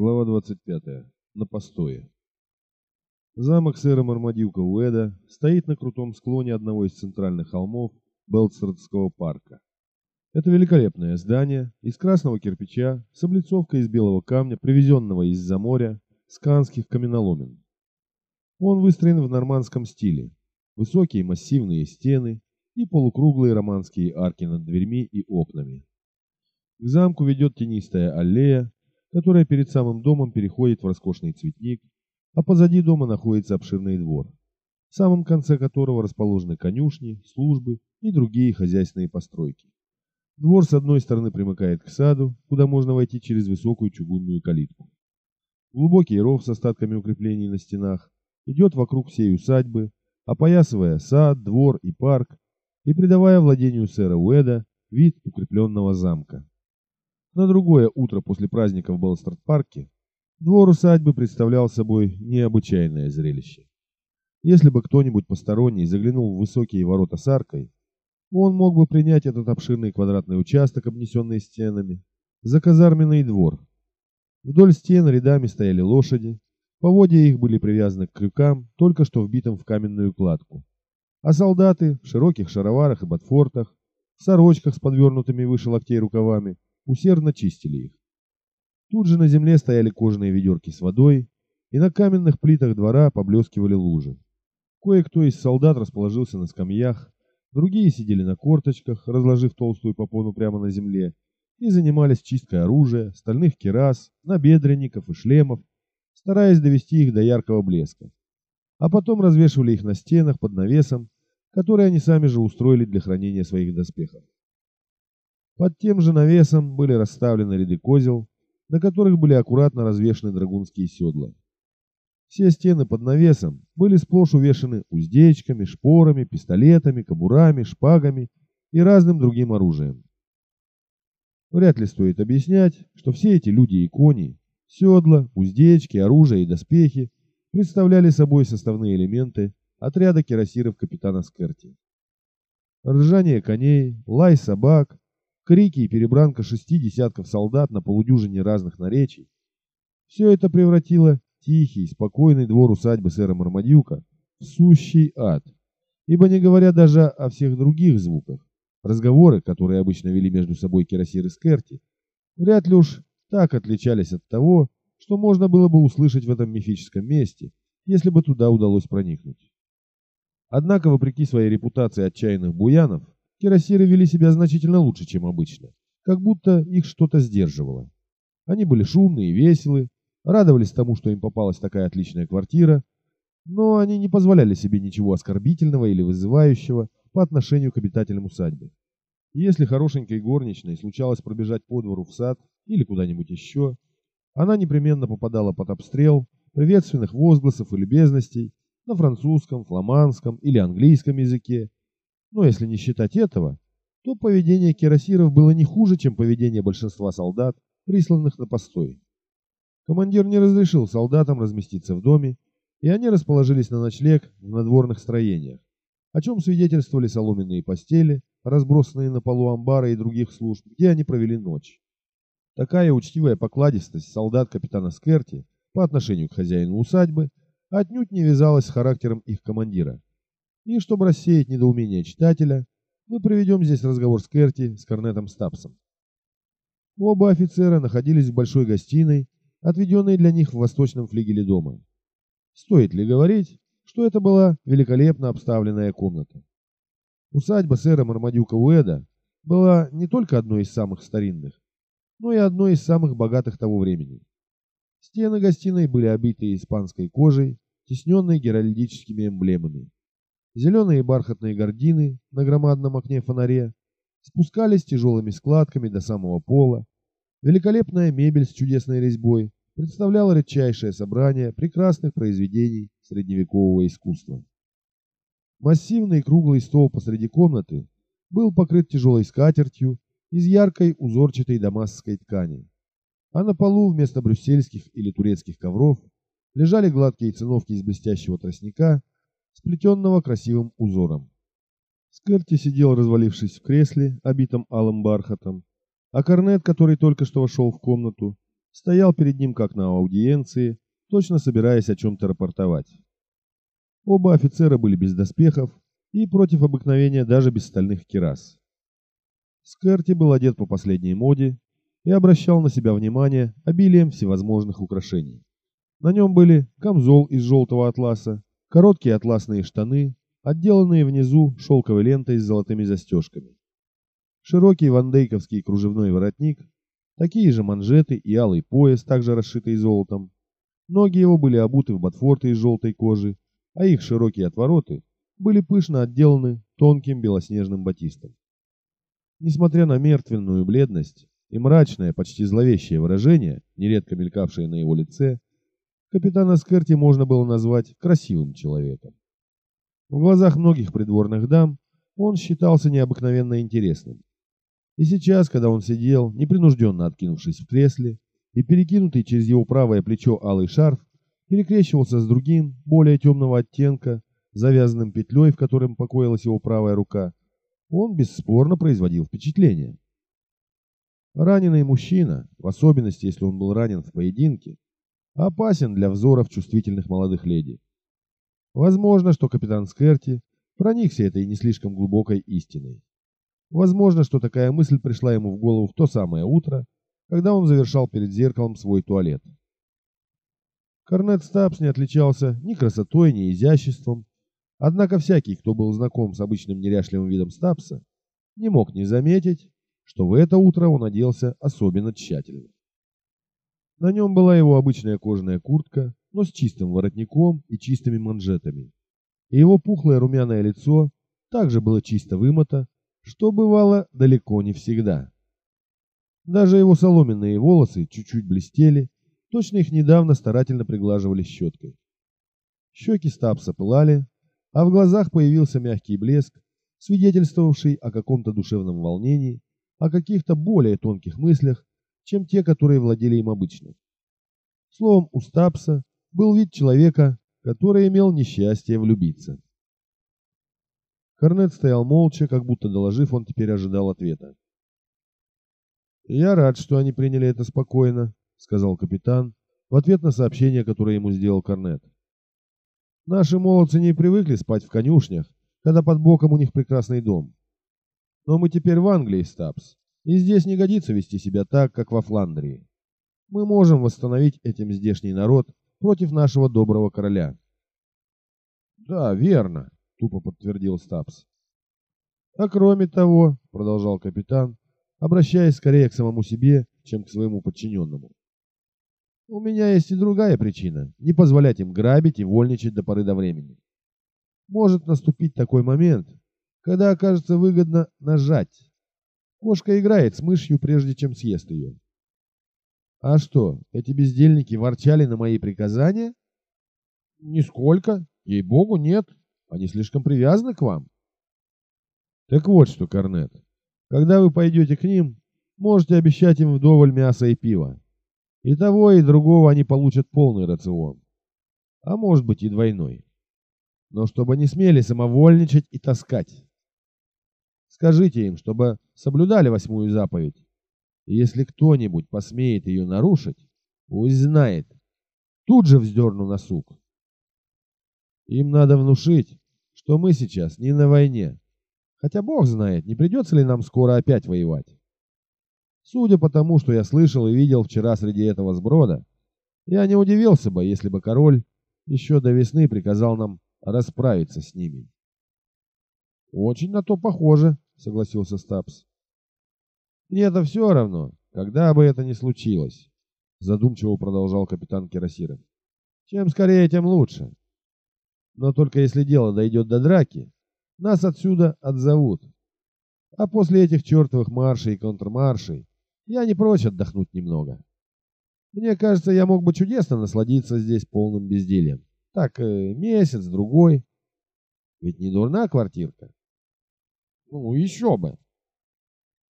Глава 25. На постое. Замок сэра Мармадюка Уэда стоит на крутом склоне одного из центральных холмов Белтстердского парка. Это великолепное здание из красного кирпича с облицовкой из белого камня, привезенного из-за моря, с канских каменоломен. Он выстроен в нормандском стиле. Высокие массивные стены и полукруглые романские арки над дверьми и окнами. К замку ведет тенистая аллея, которая перед самым домом переходит в роскошный цветник, а позади дома находится обширный двор, в самом конце которого расположены конюшни, службы и другие хозяйственные постройки. Двор с одной стороны примыкает к саду, куда можно войти через высокую чугунную калитку. Глубокий ров с остатками укреплений на стенах идет вокруг всей усадьбы, опоясывая сад, двор и парк и придавая владению сэра Уэда вид укрепленного замка. На другое утро после праздника в Белстрад-парке двор усадьбы представлял собой необычайное зрелище. Если бы кто-нибудь посторонний заглянул в высокие ворота с аркой, он мог бы принять этот обширный квадратный участок, обнесенный стенами, за казарменный двор. Вдоль стен рядами стояли лошади, поводья их были привязаны к крюкам, только что вбитым в каменную кладку. А солдаты в широких шароварах и ботфортах, в сорочках с подвернутыми выше локтей рукавами, усердно чистили их. Тут же на земле стояли кожаные ведерки с водой, и на каменных плитах двора поблескивали лужи. Кое-кто из солдат расположился на скамьях, другие сидели на корточках, разложив толстую попону прямо на земле, и занимались чисткой оружия, стальных керас, набедренников и шлемов, стараясь довести их до яркого блеска. А потом развешивали их на стенах под навесом, который они сами же устроили для хранения своих доспехов. Под тем же навесом были расставлены ряды козел, на которых были аккуратно развешаны драгунские седла. Все стены под навесом были сплошь увешаны уздечками, шпорами, пистолетами, кобурами, шпагами и разным другим оружием. Вряд ли стоит объяснять, что все эти люди и кони, седла, уздечки, оружие и доспехи представляли собой составные элементы отряда кирасиров капитана Скерти. Ржание коней, лай собак, крики и перебранка шести десятков солдат на полудюжине разных наречий. Все это превратило тихий, спокойный двор усадьбы сэра Мармадюка в сущий ад. Ибо не говоря даже о всех других звуках, разговоры, которые обычно вели между собой Кирасир и Скерти, вряд ли уж так отличались от того, что можно было бы услышать в этом мифическом месте, если бы туда удалось проникнуть. Однако, вопреки своей репутации отчаянных буянов, Кирасиры вели себя значительно лучше, чем обычно, как будто их что-то сдерживало. Они были шумные и веселы, радовались тому, что им попалась такая отличная квартира, но они не позволяли себе ничего оскорбительного или вызывающего по отношению к обитателям усадьбы. Если хорошенькой горничной случалось пробежать по двору в сад или куда-нибудь еще, она непременно попадала под обстрел приветственных возгласов и любезностей на французском, фламандском или английском языке, но если не считать этого, то поведение кирасиров было не хуже, чем поведение большинства солдат, присланных на постой. Командир не разрешил солдатам разместиться в доме, и они расположились на ночлег в надворных строениях, о чем свидетельствовали соломенные постели, разбросанные на полу амбара и других служб, где они провели ночь. Такая учтивая покладистость солдат капитана Скерти по отношению к хозяину усадьбы отнюдь не вязалась с характером их командира, и чтобы рассеять недоумение читателя, мы проведем здесь разговор с Керти с Корнетом Стапсом. Оба офицера находились в большой гостиной, отведенной для них в восточном флигеле дома. Стоит ли говорить, что это была великолепно обставленная комната? Усадьба сэра Мармадюка Уэда была не только одной из самых старинных, но и одной из самых богатых того времени. Стены гостиной были обиты испанской кожей, тесненной геральдическими эмблемами. Зеленые бархатные гардины на громадном окне фонаре спускались тяжелыми складками до самого пола. Великолепная мебель с чудесной резьбой представляла редчайшее собрание прекрасных произведений средневекового искусства. Массивный круглый стол посреди комнаты был покрыт тяжелой скатертью из яркой узорчатой дамасской ткани, а на полу вместо брюссельских или турецких ковров лежали гладкие циновки из блестящего тростника сплетенного красивым узором. Скерти сидел, развалившись в кресле, обитом алым бархатом, а Корнет, который только что вошел в комнату, стоял перед ним как на аудиенции, точно собираясь о чем-то рапортовать. Оба офицера были без доспехов и против обыкновения даже без стальных кирас. Скерти был одет по последней моде и обращал на себя внимание обилием всевозможных украшений. На нем были камзол из желтого атласа, короткие атласные штаны, отделанные внизу шелковой лентой с золотыми застежками. Широкий вандейковский кружевной воротник, такие же манжеты и алый пояс, также расшитый золотом. Ноги его были обуты в ботфорты из желтой кожи, а их широкие отвороты были пышно отделаны тонким белоснежным батистом. Несмотря на мертвенную бледность и мрачное, почти зловещее выражение, нередко мелькавшее на его лице, капитана Скерти можно было назвать красивым человеком. В глазах многих придворных дам он считался необыкновенно интересным. И сейчас, когда он сидел, непринужденно откинувшись в кресле, и перекинутый через его правое плечо алый шарф перекрещивался с другим, более темного оттенка, завязанным петлей, в котором покоилась его правая рука, он бесспорно производил впечатление. Раненый мужчина, в особенности, если он был ранен в поединке, опасен для взоров чувствительных молодых леди. Возможно, что капитан Скерти проникся этой не слишком глубокой истиной. Возможно, что такая мысль пришла ему в голову в то самое утро, когда он завершал перед зеркалом свой туалет. Корнет Стапс не отличался ни красотой, ни изяществом, однако всякий, кто был знаком с обычным неряшливым видом Стапса, не мог не заметить, что в это утро он оделся особенно тщательно. На нем была его обычная кожаная куртка, но с чистым воротником и чистыми манжетами. И его пухлое румяное лицо также было чисто вымыто, что бывало далеко не всегда. Даже его соломенные волосы чуть-чуть блестели, точно их недавно старательно приглаживали щеткой. Щеки Стапса пылали, а в глазах появился мягкий блеск, свидетельствовавший о каком-то душевном волнении, о каких-то более тонких мыслях, чем те, которые владели им обычно. Словом, у Стапса был вид человека, который имел несчастье влюбиться. Корнет стоял молча, как будто доложив, он теперь ожидал ответа. «Я рад, что они приняли это спокойно», — сказал капитан в ответ на сообщение, которое ему сделал Корнет. «Наши молодцы не привыкли спать в конюшнях, когда под боком у них прекрасный дом. Но мы теперь в Англии, Стабс, и здесь не годится вести себя так, как во Фландрии. Мы можем восстановить этим здешний народ против нашего доброго короля». «Да, верно», — тупо подтвердил Стабс. «А кроме того», — продолжал капитан, обращаясь скорее к самому себе, чем к своему подчиненному. У меня есть и другая причина – не позволять им грабить и вольничать до поры до времени. Может наступить такой момент, когда окажется выгодно нажать. Кошка играет с мышью, прежде чем съест ее. А что, эти бездельники ворчали на мои приказания? Нисколько, ей-богу, нет. Они слишком привязаны к вам. Так вот что, Корнет, когда вы пойдете к ним, можете обещать им вдоволь мяса и пива. И того, и другого они получат полный рацион. А может быть и двойной. Но чтобы не смели самовольничать и таскать. Скажите им, чтобы соблюдали восьмую заповедь. И если кто-нибудь посмеет ее нарушить, пусть знает. Тут же вздерну на сук. Им надо внушить, что мы сейчас не на войне, Хотя бог знает, не придется ли нам скоро опять воевать. Судя по тому, что я слышал и видел вчера среди этого сброда, я не удивился бы, если бы король еще до весны приказал нам расправиться с ними. Очень на то похоже, согласился Стапс. Мне это все равно, когда бы это ни случилось, задумчиво продолжал капитан Кирасиров. Чем скорее, тем лучше. Но только если дело дойдет до драки, нас отсюда отзовут. А после этих чертовых маршей и контрмаршей я не прочь отдохнуть немного. Мне кажется, я мог бы чудесно насладиться здесь полным бездельем. Так, э, месяц, другой. Ведь не дурна квартирка. Ну, еще бы.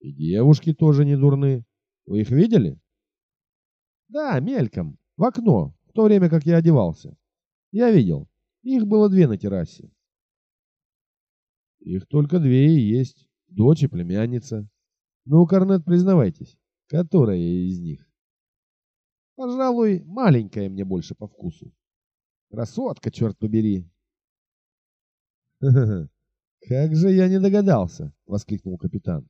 И девушки тоже не дурны. Вы их видели? Да, мельком, в окно, в то время, как я одевался. Я видел. Их было две на террасе. Их только две и есть, дочь и племянница. Ну, Корнет, признавайтесь, которая из них? Пожалуй, маленькая мне больше по вкусу. Красотка, черт побери. Как же я не догадался, воскликнул капитан.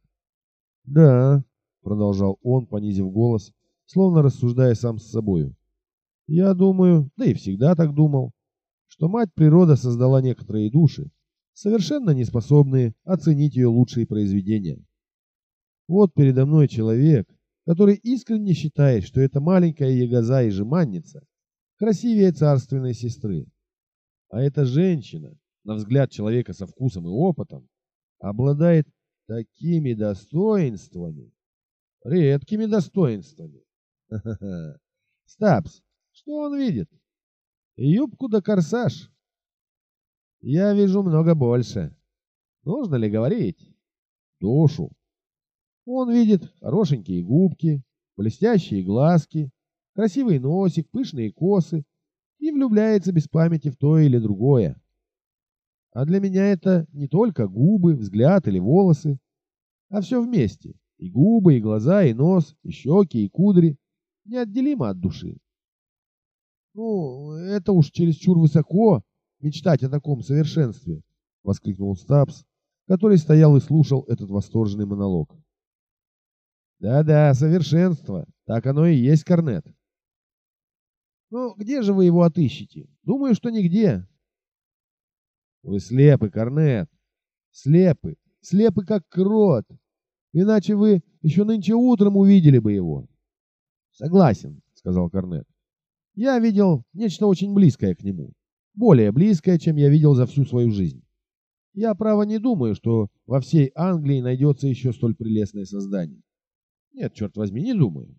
Да, продолжал он, понизив голос, словно рассуждая сам с собою. Я думаю, да и всегда так думал, что мать природа создала некоторые души, совершенно не способные оценить ее лучшие произведения. Вот передо мной человек, который искренне считает, что эта маленькая ягоза и жеманница красивее царственной сестры. А эта женщина, на взгляд человека со вкусом и опытом, обладает такими достоинствами, редкими достоинствами. Стапс, что он видит? Юбку да корсаж. Я вижу много больше. Нужно ли говорить? Душу. Он видит хорошенькие губки, блестящие глазки, красивый носик, пышные косы и влюбляется без памяти в то или другое. А для меня это не только губы, взгляд или волосы, а все вместе. И губы, и глаза, и нос, и щеки, и кудри. Неотделимо от души. Ну, это уж чересчур высоко мечтать о таком совершенстве, воскликнул Стабс, который стоял и слушал этот восторженный монолог. Да-да, совершенство. Так оно и есть, Корнет. Ну, где же вы его отыщете? Думаю, что нигде. Вы слепы, Корнет. Слепы. Слепы, как крот. Иначе вы еще нынче утром увидели бы его. Согласен, сказал Корнет. Я видел нечто очень близкое к нему. Более близкое, чем я видел за всю свою жизнь. Я, право, не думаю, что во всей Англии найдется еще столь прелестное создание. Нет, черт возьми, не думаю.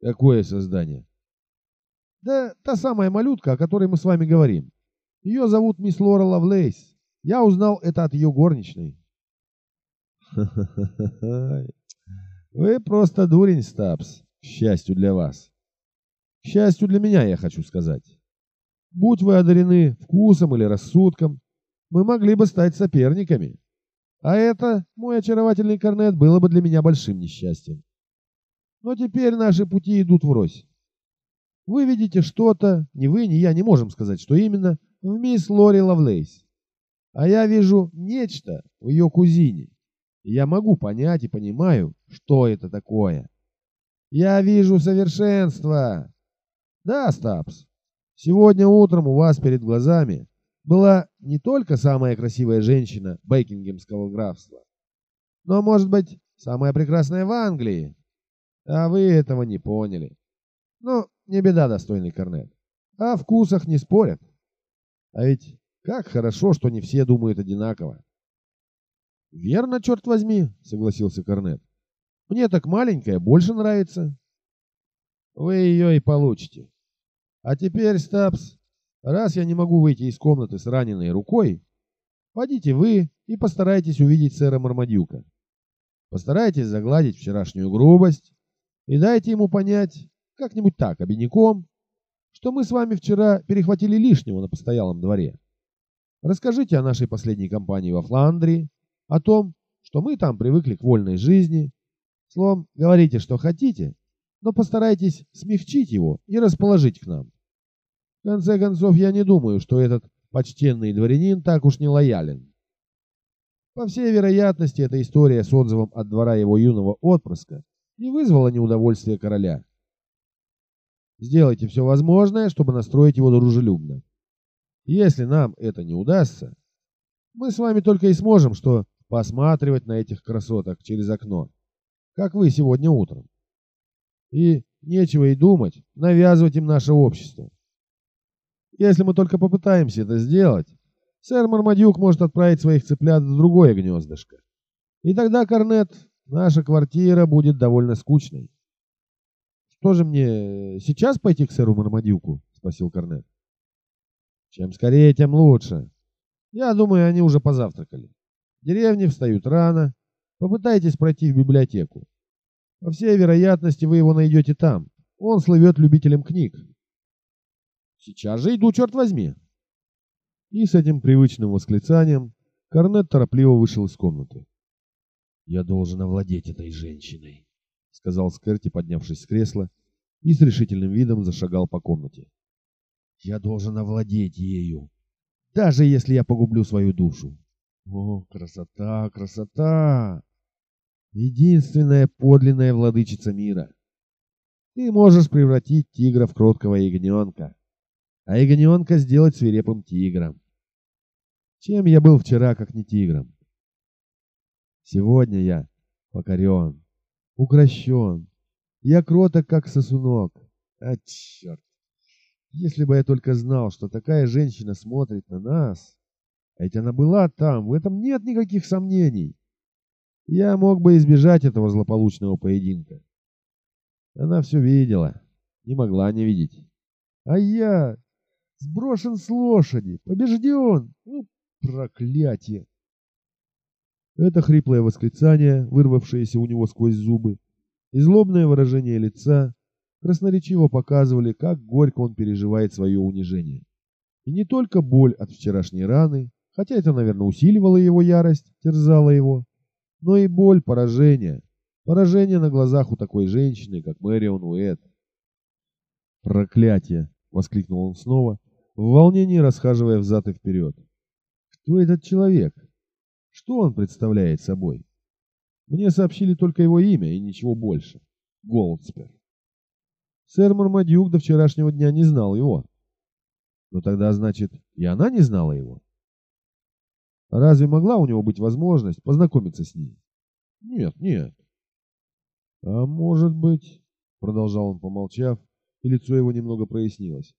Какое создание? Да та самая малютка, о которой мы с вами говорим. Ее зовут мисс Лора Лавлейс. Я узнал это от ее горничной. Вы просто дурень, Стабс, к счастью для вас. К счастью для меня, я хочу сказать. Будь вы одарены вкусом или рассудком, мы могли бы стать соперниками. А это, мой очаровательный корнет, было бы для меня большим несчастьем. Но теперь наши пути идут врозь. Вы видите что-то, ни вы, ни я не можем сказать, что именно, в мисс Лори Лавлейс. А я вижу нечто в ее кузине. Я могу понять и понимаю, что это такое. Я вижу совершенство. Да, Стапс, сегодня утром у вас перед глазами была не только самая красивая женщина Бекингемского графства, но, может быть, самая прекрасная в Англии. А вы этого не поняли. Ну, не беда, достойный Корнет. О вкусах не спорят. А ведь как хорошо, что не все думают одинаково. Верно, черт возьми, согласился Корнет. Мне так маленькая больше нравится. Вы ее и получите. А теперь, Стапс, Раз я не могу выйти из комнаты с раненой рукой, пойдите вы и постарайтесь увидеть сэра Мармадюка. Постарайтесь загладить вчерашнюю грубость и дайте ему понять, как-нибудь так, обиняком, что мы с вами вчера перехватили лишнего на постоялом дворе. Расскажите о нашей последней кампании во Фландрии, о том, что мы там привыкли к вольной жизни. Словом, говорите, что хотите, но постарайтесь смягчить его и расположить к нам. В конце концов, я не думаю, что этот почтенный дворянин так уж не лоялен. По всей вероятности, эта история с отзывом от двора его юного отпрыска не вызвала неудовольствия короля. Сделайте все возможное, чтобы настроить его дружелюбно. Если нам это не удастся, мы с вами только и сможем что посматривать на этих красоток через окно, как вы сегодня утром. И нечего и думать навязывать им наше общество. Если мы только попытаемся это сделать, сэр Мармадюк может отправить своих цыплят в другое гнездышко. И тогда, Корнет, наша квартира будет довольно скучной. Что же мне, сейчас пойти к сэру Мармадюку? Спросил Корнет. Чем скорее, тем лучше. Я думаю, они уже позавтракали. В деревне встают рано. Попытайтесь пройти в библиотеку. По всей вероятности, вы его найдете там. Он слывет любителем книг. Сейчас же иду, черт возьми!» И с этим привычным восклицанием Корнет торопливо вышел из комнаты. «Я должен овладеть этой женщиной», — сказал Скерти, поднявшись с кресла и с решительным видом зашагал по комнате. «Я должен овладеть ею, даже если я погублю свою душу. О, красота, красота! Единственная подлинная владычица мира. Ты можешь превратить тигра в кроткого ягненка, а ягненка сделать свирепым тигром. Чем я был вчера, как не тигром? Сегодня я покорен, укращен. Я кроток, как сосунок. А, черт! Если бы я только знал, что такая женщина смотрит на нас, а ведь она была там, в этом нет никаких сомнений, я мог бы избежать этого злополучного поединка. Она все видела, не могла не видеть. А я сброшен с лошади, побежден. Ну, проклятие! Это хриплое восклицание, вырвавшееся у него сквозь зубы, и злобное выражение лица красноречиво показывали, как горько он переживает свое унижение. И не только боль от вчерашней раны, хотя это, наверное, усиливало его ярость, терзало его, но и боль поражения, поражение на глазах у такой женщины, как Мэрион Уэт. «Проклятие!» — воскликнул он снова, в волнении расхаживая взад и вперед. «Кто этот человек? Что он представляет собой? Мне сообщили только его имя и ничего больше. Голдспер. Сэр Мармадюк до вчерашнего дня не знал его. Но тогда, значит, и она не знала его. Разве могла у него быть возможность познакомиться с ней? Нет, нет. А может быть, продолжал он, помолчав, и лицо его немного прояснилось.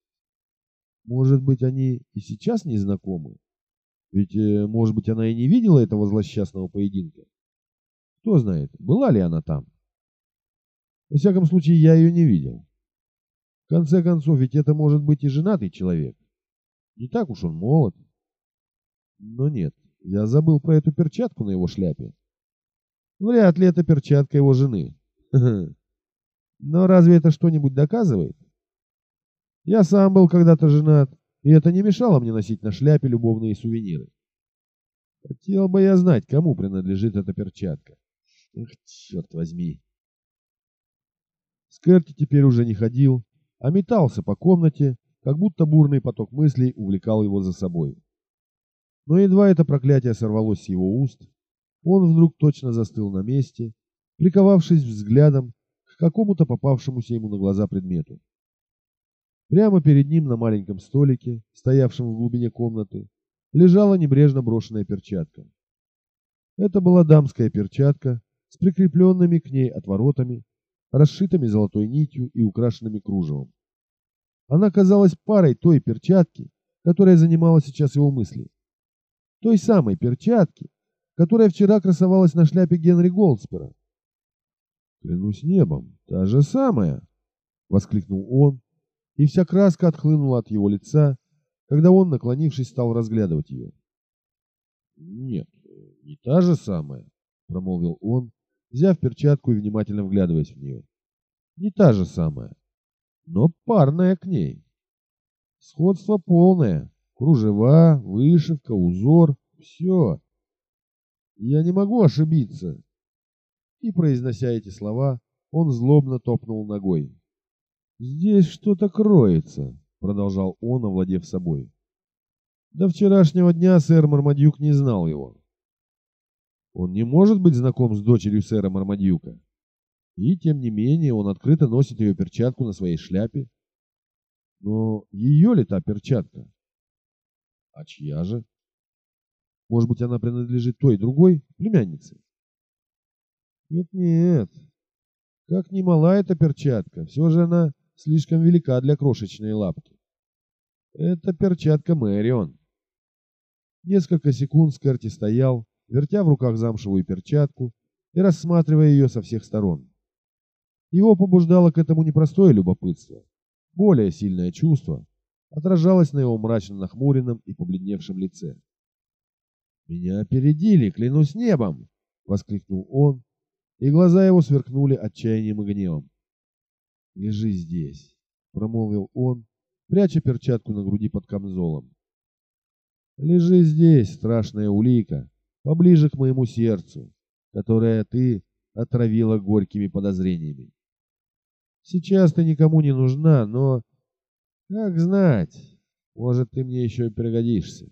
Может быть, они и сейчас не знакомы? Ведь, э, может быть, она и не видела этого злосчастного поединка. Кто знает, была ли она там. Во всяком случае, я ее не видел. В конце концов, ведь это может быть и женатый человек. Не так уж он молод. Но нет, я забыл про эту перчатку на его шляпе. Вряд ли это перчатка его жены. Но разве это что-нибудь доказывает? Я сам был когда-то женат, и это не мешало мне носить на шляпе любовные сувениры. Хотел бы я знать, кому принадлежит эта перчатка. Эх, черт возьми. Скерти теперь уже не ходил, а метался по комнате, как будто бурный поток мыслей увлекал его за собой. Но едва это проклятие сорвалось с его уст, он вдруг точно застыл на месте, приковавшись взглядом к какому-то попавшемуся ему на глаза предмету. Прямо перед ним на маленьком столике, стоявшем в глубине комнаты, лежала небрежно брошенная перчатка. Это была дамская перчатка с прикрепленными к ней отворотами, расшитыми золотой нитью и украшенными кружевом. Она казалась парой той перчатки, которая занимала сейчас его мысли. Той самой перчатки, которая вчера красовалась на шляпе Генри Голдспера. «Клянусь небом, та же самая!» — воскликнул он, и вся краска отхлынула от его лица, когда он, наклонившись, стал разглядывать ее. «Нет, не та же самая», — промолвил он, взяв перчатку и внимательно вглядываясь в нее. «Не та же самая, но парная к ней. Сходство полное, кружева, вышивка, узор, все. Я не могу ошибиться». И, произнося эти слова, он злобно топнул ногой. «Здесь что-то кроется», — продолжал он, овладев собой. До вчерашнего дня сэр Мармадюк не знал его. Он не может быть знаком с дочерью сэра Мармадюка. И, тем не менее, он открыто носит ее перчатку на своей шляпе. Но ее ли та перчатка? А чья же? Может быть, она принадлежит той другой племяннице? Нет-нет. Как ни эта перчатка, все же она слишком велика для крошечной лапки. Это перчатка Мэрион. Несколько секунд Скерти стоял, вертя в руках замшевую перчатку и рассматривая ее со всех сторон. Его побуждало к этому непростое любопытство. Более сильное чувство отражалось на его мрачно нахмуренном и побледневшем лице. «Меня опередили, клянусь небом!» — воскликнул он, и глаза его сверкнули отчаянием и гневом. «Лежи здесь», — промолвил он, пряча перчатку на груди под камзолом. «Лежи здесь, страшная улика, поближе к моему сердцу, которое ты отравила горькими подозрениями. Сейчас ты никому не нужна, но... Как знать, может, ты мне еще и пригодишься.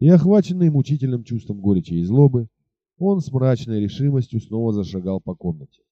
И охваченный мучительным чувством горечи и злобы, он с мрачной решимостью снова зашагал по комнате.